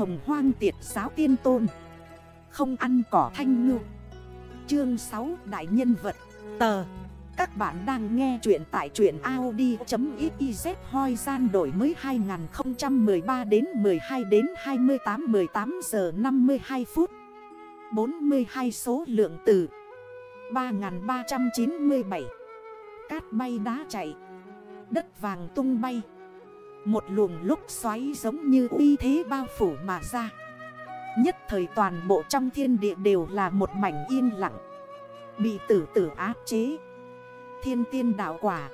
hồng hoang tiệt giáo tiên tôn. Không ăn cỏ thanh ngư. Chương 6 Đại nhân vật. Tờ. Các bạn đang nghe chuyện tại truyện Audi.xyz hoi gian đổi mới 2013 đến 12 đến 28 18 giờ 52 phút. 42 số lượng từ 3397 Cát bay đá chạy. Đất vàng tung bay. Một luồng lúc xoáy giống như uy thế bao phủ mà ra. Nhất thời toàn bộ trong thiên địa đều là một mảnh yên lặng. Bị tử tử áp chế. Thiên tiên đạo quả.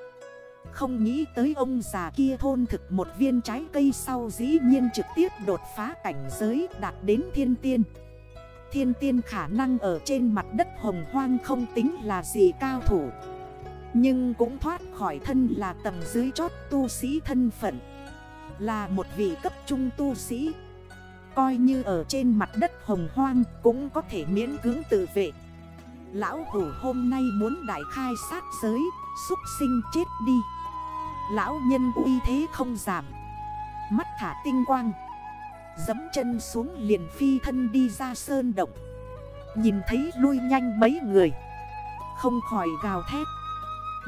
Không nghĩ tới ông già kia thôn thực một viên trái cây sau dĩ nhiên trực tiếp đột phá cảnh giới đạt đến thiên tiên. Thiên tiên khả năng ở trên mặt đất hồng hoang không tính là gì cao thủ. Nhưng cũng thoát khỏi thân là tầng dưới chót tu sĩ thân phận. Là một vị cấp trung tu sĩ. Coi như ở trên mặt đất hồng hoang cũng có thể miễn cưỡng tự vệ. Lão hủ hôm nay muốn đại khai sát giới Xúc sinh chết đi. Lão nhân uy thế không giảm. Mắt thả tinh quang. Dấm chân xuống liền phi thân đi ra sơn động. Nhìn thấy lui nhanh mấy người. Không khỏi gào thét.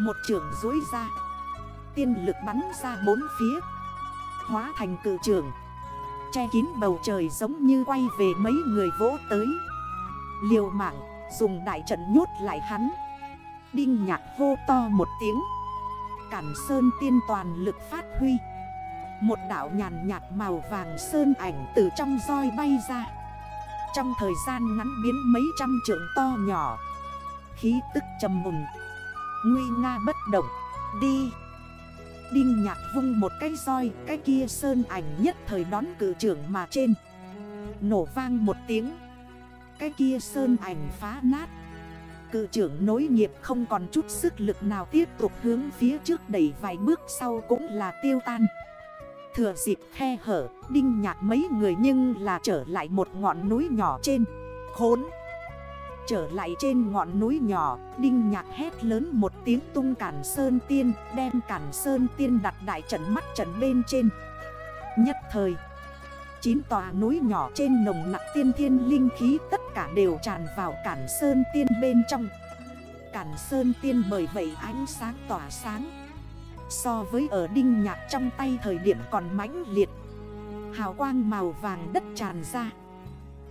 Một trường dối ra. Tiên lực bắn ra bốn phía. Hóa thành cự trường Che kín bầu trời giống như quay về mấy người vỗ tới. Liều mạng, dùng đại trận nhốt lại hắn. Đinh nhạc hô to một tiếng. Cản sơn tiên toàn lực phát huy. Một đảo nhàn nhạt màu vàng sơn ảnh từ trong roi bay ra. Trong thời gian ngắn biến mấy trăm trượng to nhỏ. Khí tức trầm mùng Nguy nga bất động. Đi. Đinh nhạc vung một cái roi Cái kia sơn ảnh nhất thời đón cử trưởng mà trên. Nổ vang một tiếng. Cái kia sơn ảnh phá nát. Cự trưởng nối nghiệp không còn chút sức lực nào tiếp tục hướng phía trước đẩy vài bước sau cũng là tiêu tan. Thừa dịp khe hở, đinh nhạc mấy người nhưng là trở lại một ngọn núi nhỏ trên, khốn. Trở lại trên ngọn núi nhỏ, đinh nhạc hét lớn một tiếng tung cản sơn tiên, đem cản sơn tiên đặt đại trận mắt trận bên trên. Nhất thời, chín tòa núi nhỏ trên nồng nặng tiên thiên linh khí tất cả đều tràn vào cản sơn tiên bên trong. Cản sơn tiên bởi vậy ánh sáng tỏa sáng So với ở đinh nhạc trong tay thời điểm còn mãnh liệt Hào quang màu vàng đất tràn ra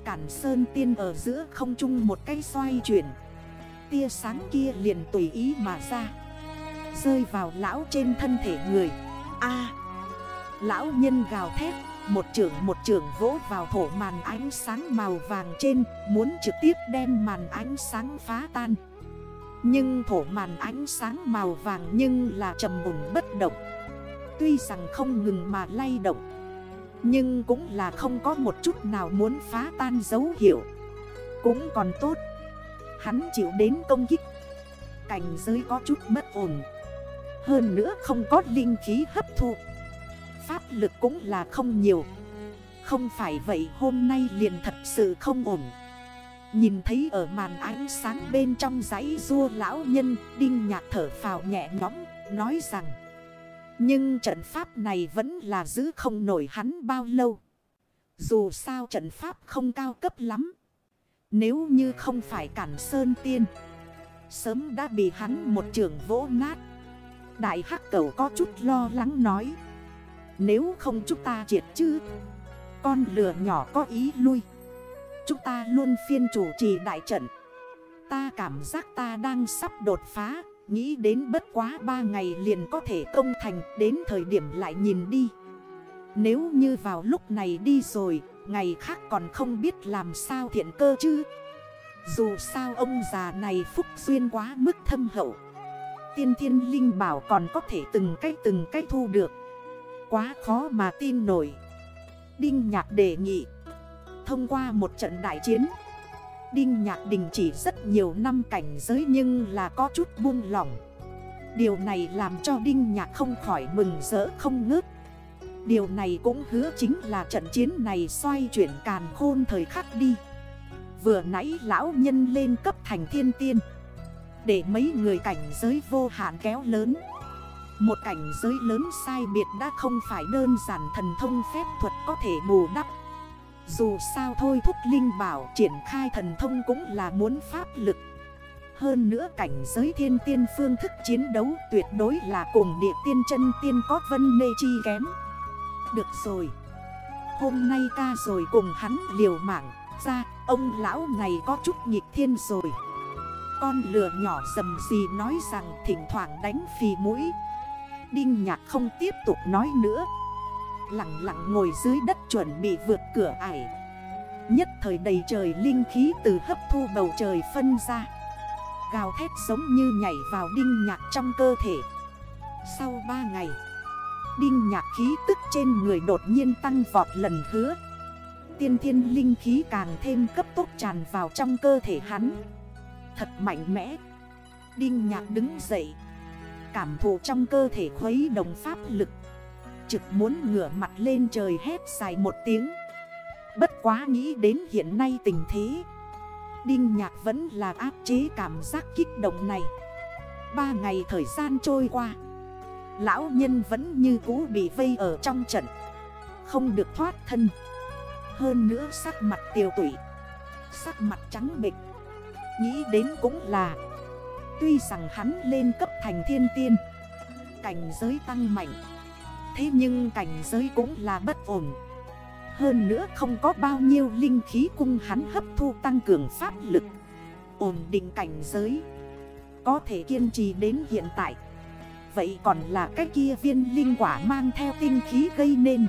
Cản sơn tiên ở giữa không trung một cây xoay chuyển. Tia sáng kia liền tùy ý mà ra. Rơi vào lão trên thân thể người. A. Lão nhân gào thét, Một trưởng một trưởng vỗ vào thổ màn ánh sáng màu vàng trên, Muốn trực tiếp đem màn ánh sáng phá tan. Nhưng thổ màn ánh sáng màu vàng nhưng là trầm mùng bất động. Tuy rằng không ngừng mà lay động nhưng cũng là không có một chút nào muốn phá tan dấu hiệu. Cũng còn tốt. Hắn chịu đến công kích. Cảnh giới có chút bất ổn. Hơn nữa không có linh khí hấp thụ Pháp lực cũng là không nhiều. Không phải vậy hôm nay liền thật sự không ổn. Nhìn thấy ở màn ánh sáng bên trong giấy rua lão nhân, Đinh nhạc thở phào nhẹ nhõm, nói rằng nhưng trận pháp này vẫn là giữ không nổi hắn bao lâu. Dù sao trận pháp không cao cấp lắm. Nếu như không phải cản sơn tiên, Sớm đã bị hắn một trường vỗ nát. Đại hắc cầu có chút lo lắng nói, Nếu không chúng ta triệt chứ? Con lừa nhỏ có ý lui. Chúng ta luôn phiên chủ trì đại trận. Ta cảm giác ta đang sắp đột phá. Nghĩ đến bất quá 3 ngày liền có thể công thành, Đến thời điểm lại nhìn đi. Nếu như vào lúc này đi rồi, Ngày khác còn không biết làm sao thiện cơ chứ. Dù sao ông già này phúc duyên quá mức thâm hậu. Tiên thiên linh bảo còn có thể từng cách từng cách thu được. Quá khó mà tin nổi. Đinh nhạc đề nghị. Thông qua một trận đại chiến Đinh Nhạc Đình chỉ rất nhiều năm cảnh giới nhưng là có chút buông lỏng. Điều này làm cho Đinh Nhạc không khỏi mừng rỡ không ngớt. Điều này cũng hứa chính là trận chiến này xoay chuyển càn khôn thời khắc đi. Vừa nãy lão nhân lên cấp thành thiên tiên. Để mấy người cảnh giới vô hạn kéo lớn. Một cảnh giới lớn sai biệt đã không phải đơn giản thần thông phép thuật có thể bù đắp. Dù sao thôi thúc linh bảo triển khai thần thông cũng là muốn pháp lực. Hơn nữa cảnh giới thiên tiên phương thức chiến đấu tuyệt đối là cùng địa tiên chân tiên có vân mê chi kém. Được rồi. Hôm nay ca rồi cùng hắn liều mạng. Ra, ông lão này có chút nhịp thiên rồi. Con lừa nhỏ dầm gì nói rằng thỉnh thoảng đánh phì mũi. Đinh nhạc không tiếp tục nói nữa. Lặng lặng ngồi dưới đất chuẩn bị vượt cửa ải. Nhất thời đầy trời linh khí từ hấp thu bầu trời phân ra. Gào thét giống như nhảy vào đinh nhạc trong cơ thể. Sau 3 ngày, Đinh nhạc khí tức trên người đột nhiên tăng vọt lần hứa. Tiên thiên linh khí càng thêm cấp tốc tràn vào trong cơ thể hắn. Thật mạnh mẽ. Đinh nhạc đứng dậy. Cảm thụ trong cơ thể khuấy đồng pháp lực. Trực muốn ngửa mặt lên trời hét dài một tiếng. Bất quá nghĩ đến hiện nay tình thế, Đinh nhạc vẫn là áp chế cảm giác kích động này. Ba ngày thời gian trôi qua, Lão nhân vẫn như cũ bị vây ở trong trận, Không được thoát thân. Hơn nữa sắc mặt tiêu tủy Sắc mặt trắng bịch Nghĩ đến cũng là, Tuy rằng hắn lên cấp thành thiên tiên, Cảnh giới tăng mạnh Thế nhưng cảnh giới cũng là bất ổn. Hơn nữa không có bao nhiêu linh khí cung hắn hấp thu tăng cường pháp lực. Ổn định cảnh giới Có thể kiên trì đến hiện tại. Vậy còn là cái kia viên linh quả mang theo tinh khí gây nên.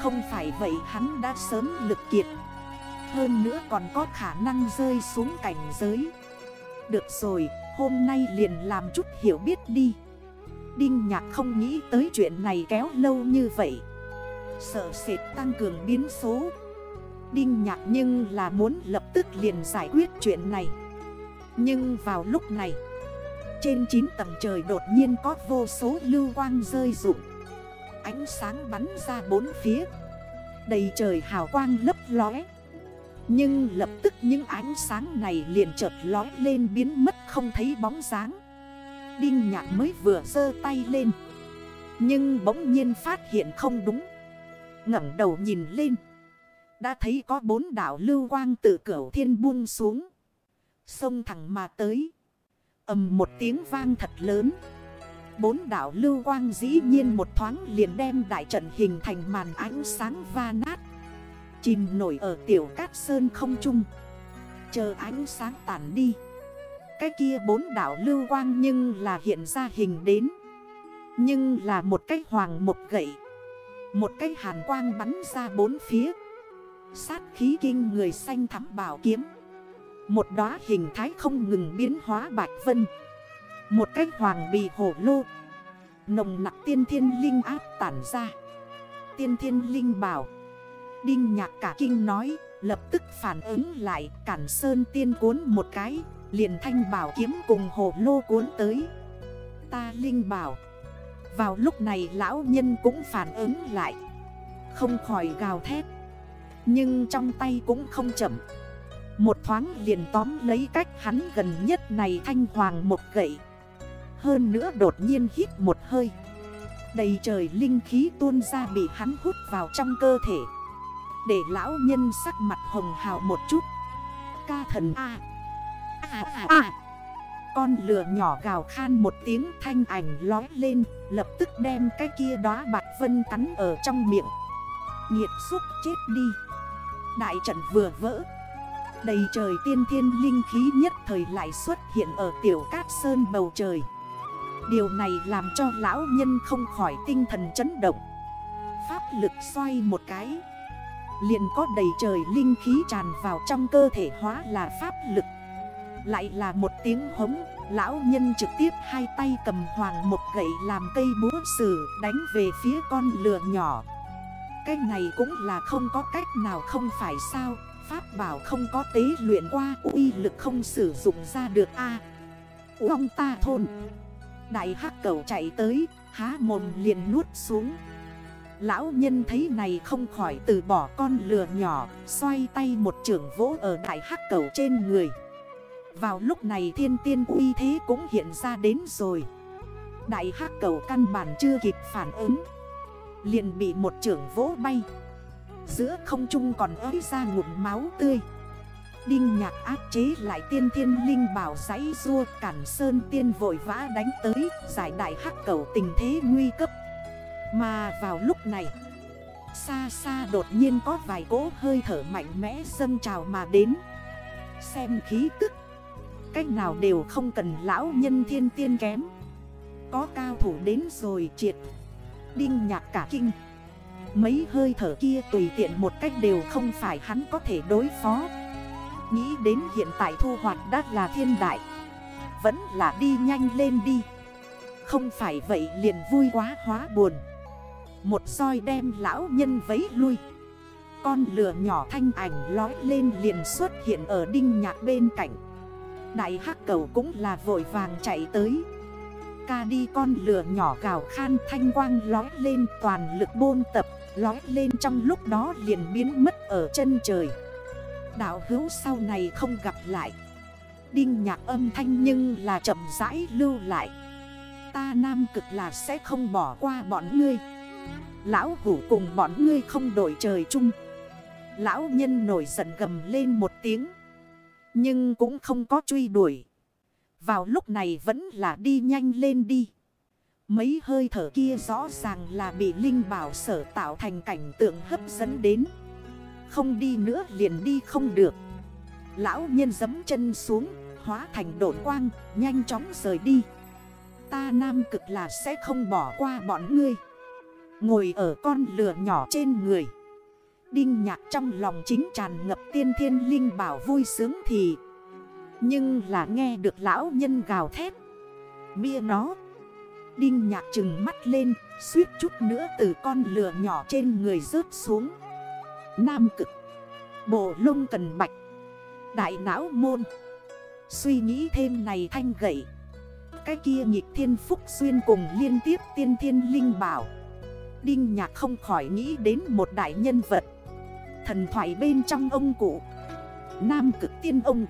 Không phải vậy hắn đã sớm lực kiệt. Hơn nữa còn có khả năng rơi xuống cảnh giới. Được rồi, hôm nay liền làm chút hiểu biết đi. Đinh nhạc không nghĩ tới chuyện này kéo lâu như vậy. Sợ sệt tăng cường biến số. Đinh nhạc nhưng là muốn lập tức liền giải quyết chuyện này. Nhưng vào lúc này, Trên 9 tầng trời đột nhiên có vô số lưu quang rơi rụng. Ánh sáng bắn ra bốn phía. Đầy trời hào quang lấp lóe. Nhưng lập tức những ánh sáng này liền chợt lói lên biến mất không thấy bóng dáng. Đinh nhạc mới vừa sơ tay lên. Nhưng bỗng nhiên phát hiện không đúng. ngẩng đầu nhìn lên. Đã thấy có bốn đảo lưu quang tự cửa thiên buông xuống. Sông thẳng mà tới. Ầm một tiếng vang thật lớn. Bốn đảo lưu quang dĩ nhiên một thoáng liền đem đại trận hình thành màn ánh sáng va nát. Chìm nổi ở tiểu cát sơn không trung. Chờ ánh sáng tản đi cái kia bốn đảo lưu quang nhưng là hiện ra hình đến. Nhưng là một cái hoàng một gậy. Một cái hàn quang bắn ra bốn phía. Sát khí kinh người xanh thắm bảo kiếm. Một đóa hình thái không ngừng biến hóa bạch vân. Một cái hoàng bì hổ lô. Nồng nặng tiên thiên linh áp tản ra. Tiên thiên linh bảo. Đinh nhạc cả kinh nói, Lập tức phản ứng lại, cản sơn tiên cuốn một cái. Liền thanh bảo kiếm cùng hồ lô cuốn tới. Ta linh bảo, Vào lúc này lão nhân cũng phản ứng lại, Không khỏi gào thét. Nhưng trong tay cũng không chậm. Một thoáng liền tóm lấy cách hắn gần nhất này thanh hoàng một gậy. Hơn nữa đột nhiên hít một hơi. Đầy trời linh khí tuôn ra bị hắn hút vào trong cơ thể. Để lão nhân sắc mặt hồng hào một chút. Ca thần A à. Con lửa nhỏ gào khan một tiếng thanh ảnh lói lên, Lập tức đem cái kia đóa bạch vân cắn ở trong miệng. Nhiệt xúc chết đi. Đại trận vừa vỡ. Đầy trời tiên thiên linh khí nhất thời lại xuất hiện ở tiểu cát sơn bầu trời. Điều này làm cho lão nhân không khỏi tinh thần chấn động. Pháp lực xoay một cái. Liền có đầy trời linh khí tràn vào trong cơ thể hóa là pháp lực lại là một tiếng hống. Lão nhân trực tiếp hai tay cầm hoàng một gậy làm cây búa sử đánh về phía con lừa nhỏ. Cái này cũng là không có cách nào không phải sao. Pháp bảo không có tế luyện qua uy lực không sử dụng ra được a. À, Ông ta thôn. Đại hắc cầu chạy tới há mồm liền nuốt xuống. Lão nhân thấy này không khỏi từ bỏ con lừa nhỏ Xoay tay một trưởng vỗ ở đại hắc cầu trên người vào lúc này thiên tiên uy thế cũng hiện ra đến rồi. Đại hắc cầu căn bản chưa kịp phản ứng. Liền bị một trưởng vỗ bay. Giữa không trung còn ới ra ngụm máu tươi. Đinh nhạc áp chế lại tiên thiên linh bảo giấy rua, Cản sơn tiên vội vã đánh tới, Giải đại hắc cầu tình thế nguy cấp. Mà vào lúc này, Xa xa đột nhiên có vài cỗ hơi thở mạnh mẽ dâng trào mà đến. Xem khí tức Cách nào đều không cần lão nhân thiên tiên kém. Có cao thủ đến rồi triệt. Đinh nhạc cả kinh. Mấy hơi thở kia tùy tiện một cách đều không phải hắn có thể đối phó. Nghĩ đến hiện tại thu hoạch đã là thiên đại. Vẫn là đi nhanh lên đi. Không phải vậy liền vui quá hóa buồn. Một soi đem lão nhân vấy lui. Con lửa nhỏ thanh ảnh lói lên liền xuất hiện ở đinh nhạc bên cạnh. Đại hắc cầu cũng là vội vàng chạy tới. Ca đi con lửa nhỏ gào khan thanh quang lói lên, toàn lực bôn tập, Lói lên trong lúc đó liền biến mất ở chân trời. Đạo hữu sau này không gặp lại. Đinh nhạc âm thanh nhưng là chậm rãi lưu lại. Ta nam cực là sẽ không bỏ qua bọn ngươi. Lão hủ cùng bọn ngươi không đổi trời chung. Lão nhân nổi giận gầm lên một tiếng. Nhưng cũng không có truy đuổi. Vào lúc này vẫn là đi nhanh lên đi. Mấy hơi thở kia rõ ràng là bị Linh Bảo sở tạo thành cảnh tượng hấp dẫn đến. Không đi nữa liền đi không được. Lão nhân dấm chân xuống, Hóa thành độn quang, Nhanh chóng rời đi. Ta nam cực là sẽ không bỏ qua bọn ngươi. Ngồi ở con lửa nhỏ trên người. Đinh nhạc trong lòng chính tràn ngập tiên thiên linh bảo vui sướng thì. Nhưng là nghe được lão nhân gào thét. Mia nó. Đinh nhạc trừng mắt lên, Suýt chút nữa từ con lửa nhỏ trên người rớt xuống. Nam cực. Bộ lông cần bạch. Đại não môn. Suy nghĩ thêm này thanh gậy. Cái kia nhịp thiên phúc xuyên cùng liên tiếp tiên thiên linh bảo. Đinh nhạc không khỏi nghĩ đến một đại nhân vật. Thần thoại bên trong ông cụ. Nam cực tiên ông.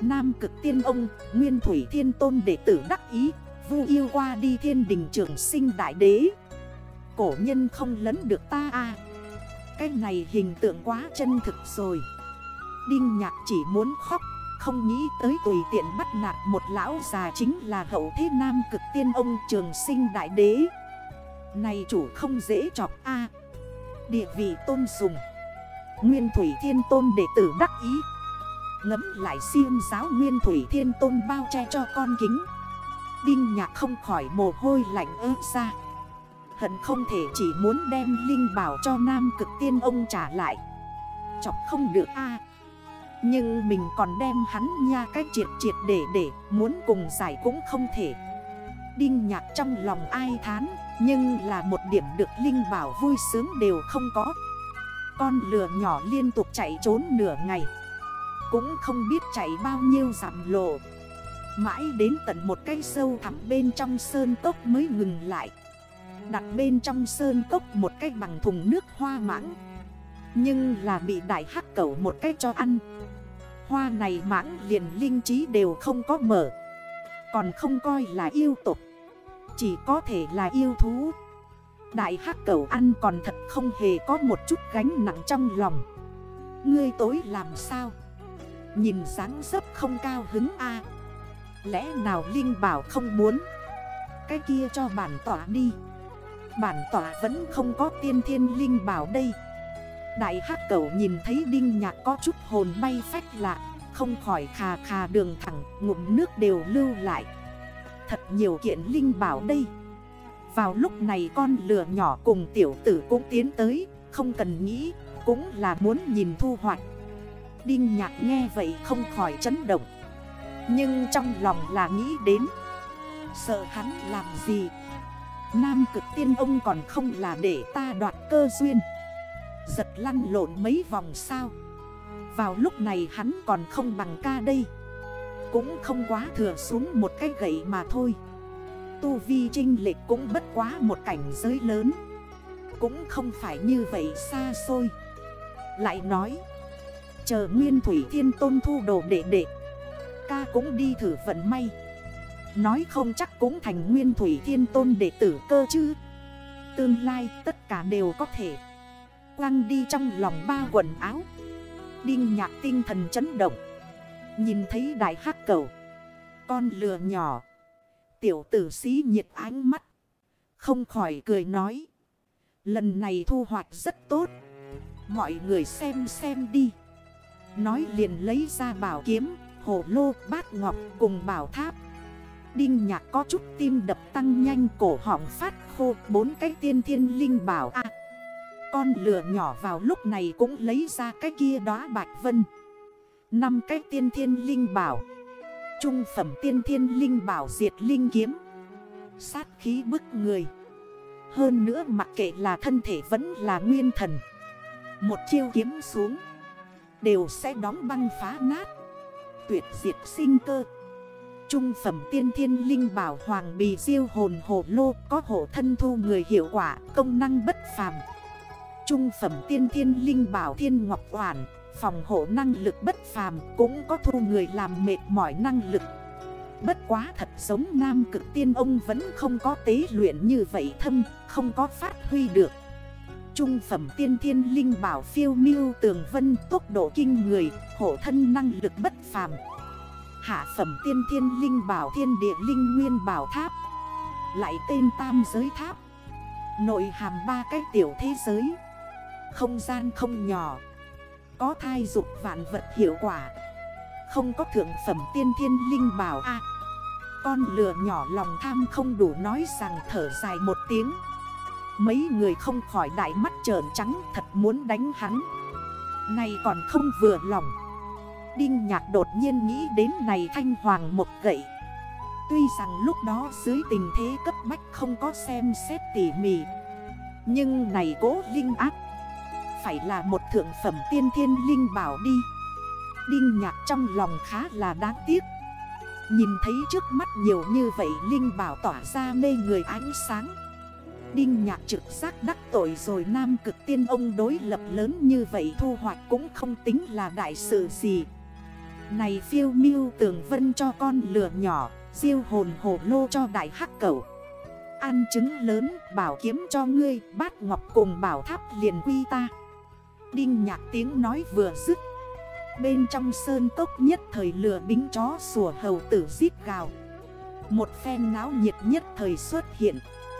Nam cực tiên ông, Nguyên thủy thiên tôn đệ tử đắc ý, Vu yêu qua đi thiên đình trưởng sinh đại đế. Cổ nhân không lấn được ta à. Cái này hình tượng quá chân thực rồi. Đinh nhạc chỉ muốn khóc, Không nghĩ tới tùy tiện bắt nạt một lão già chính là hậu thế nam cực tiên ông trường sinh đại đế. Này chủ không dễ chọc a. Địa vị tôn sùng. Nguyên thủy thiên tôn đệ tử đắc ý. Ngấm lại siêng giáo Nguyên thủy thiên tôn bao che cho con kính. Đinh nhạc không khỏi mồ hôi lạnh ớt ra. Hận không thể chỉ muốn đem Linh bảo cho nam cực tiên ông trả lại. Chọc không được a. Nhưng mình còn đem hắn nha cách triệt triệt để để, Muốn cùng giải cũng không thể. Đinh nhạc trong lòng ai thán, Nhưng là một điểm được Linh bảo vui sướng đều không có. Con lừa nhỏ liên tục chạy trốn nửa ngày. Cũng không biết chạy bao nhiêu giảm lộ. Mãi đến tận một cây sâu thẳm bên trong sơn cốc mới ngừng lại. Đặt bên trong sơn cốc một cái bằng thùng nước hoa mãng. Nhưng là bị đại hắc cẩu một cái cho ăn. Hoa này mãng liền linh trí đều không có mở. Còn không coi là yêu tục. Chỉ có thể là yêu thú. Đại hắc Cầu ăn còn thật không hề có một chút gánh nặng trong lòng. Ngươi tối làm sao? Nhìn dáng dấp không cao hứng a. Lẽ nào Linh bảo không muốn? Cái kia cho bản tỏa đi. Bản tỏa vẫn không có tiên thiên Linh bảo đây. Đại hắc Cầu nhìn thấy Đinh Nhạc có chút hồn bay phách lạ, Không khỏi khà khà đường thẳng, Ngụm nước đều lưu lại. Thật nhiều kiện Linh bảo đây. Vào lúc này con lửa nhỏ cùng tiểu tử cũng tiến tới, Không cần nghĩ, Cũng là muốn nhìn thu hoạch. Đinh nhạc nghe vậy không khỏi chấn động. Nhưng trong lòng là nghĩ đến, Sợ hắn làm gì? Nam cực tiên ông còn không là để ta đoạt cơ duyên. Giật lăn lộn mấy vòng sao? Vào lúc này hắn còn không bằng ca đây. Cũng không quá thừa xuống một cái gậy mà thôi. Tu vi trinh lệch cũng bất quá một cảnh giới lớn. Cũng không phải như vậy xa xôi. Lại nói, Chờ nguyên thủy thiên tôn thu đồ đệ đệ, ca cũng đi thử vận may. Nói không chắc cũng thành nguyên thủy thiên tôn đệ tử cơ chứ. Tương lai tất cả đều có thể. Quang đi trong lòng ba quần áo. Đinh nhạc tinh thần chấn động. Nhìn thấy đại hắc cầu. Con lừa nhỏ. Tiểu tử sĩ nhiệt ánh mắt. Không khỏi cười nói. Lần này thu hoạch rất tốt. Mọi người xem xem đi. Nói liền lấy ra bảo kiếm, Hồ lô, bát ngọc cùng bảo tháp. Đinh nhạc có chút tim đập tăng nhanh, cổ họng phát khô, Bốn cái tiên thiên linh bảo a. Con lửa nhỏ vào lúc này cũng lấy ra cái kia đó bạch vân. Năm cái tiên thiên linh bảo Trung phẩm tiên thiên linh bảo diệt linh kiếm. Sát khí bức người. Hơn nữa mặc kệ là thân thể vẫn là nguyên thần. Một chiêu kiếm xuống. Đều sẽ đóng băng phá nát. Tuyệt diệt sinh cơ. Trung phẩm tiên thiên linh bảo hoàng bì diêu hồn hổ lô Có hộ thân thu người hiệu quả, công năng bất phàm. Trung phẩm tiên thiên linh bảo thiên ngọc hoàn, Phòng hộ năng lực bất phàm cũng có thu người làm mệt mỏi năng lực. Bất quá thật giống nam cực tiên ông vẫn không có tế luyện như vậy thâm, Không có phát huy được. Trung phẩm tiên thiên linh bảo phiêu miêu tường vân tốc độ kinh người, Hộ thân năng lực bất phàm. Hạ phẩm tiên thiên linh bảo thiên địa linh nguyên bảo tháp, Lại tên tam giới tháp. Nội hàm ba cái tiểu thế giới. Không gian không nhỏ, Có thai dục vạn vật hiệu quả, Không có thượng phẩm tiên thiên linh bảo A. Con lừa nhỏ lòng tham không đủ nói rằng thở dài một tiếng. Mấy người không khỏi đại mắt trợn trắng thật muốn đánh hắn. Này còn không vừa lòng. Đinh nhạc đột nhiên nghĩ đến này thanh hoàng một gậy. Tuy rằng lúc đó dưới tình thế cấp bách không có xem xét tỉ mỉ, Nhưng này cố linh ác phải là một thượng phẩm tiên thiên linh bảo đi. Đinh nhạc trong lòng khá là đáng tiếc. Nhìn thấy trước mắt nhiều như vậy Linh bảo tỏa ra mê người ánh sáng. Đinh nhạc trực giác đắc tội rồi nam cực tiên ông đối lập lớn như vậy thu hoạch cũng không tính là đại sự gì. Này phiêu miêu tường vân cho con lửa nhỏ Diêu hồn hồ lô cho đại hắc cẩu. Ăn trứng lớn bảo kiếm cho ngươi, Bát ngọc cùng bảo tháp liền quy ta. Đinh nhạc tiếng nói vừa dứt. Bên trong sơn cốc nhất thời lửa bính chó sủa hầu tử giết gào. Một phen náo nhiệt nhất thời xuất hiện.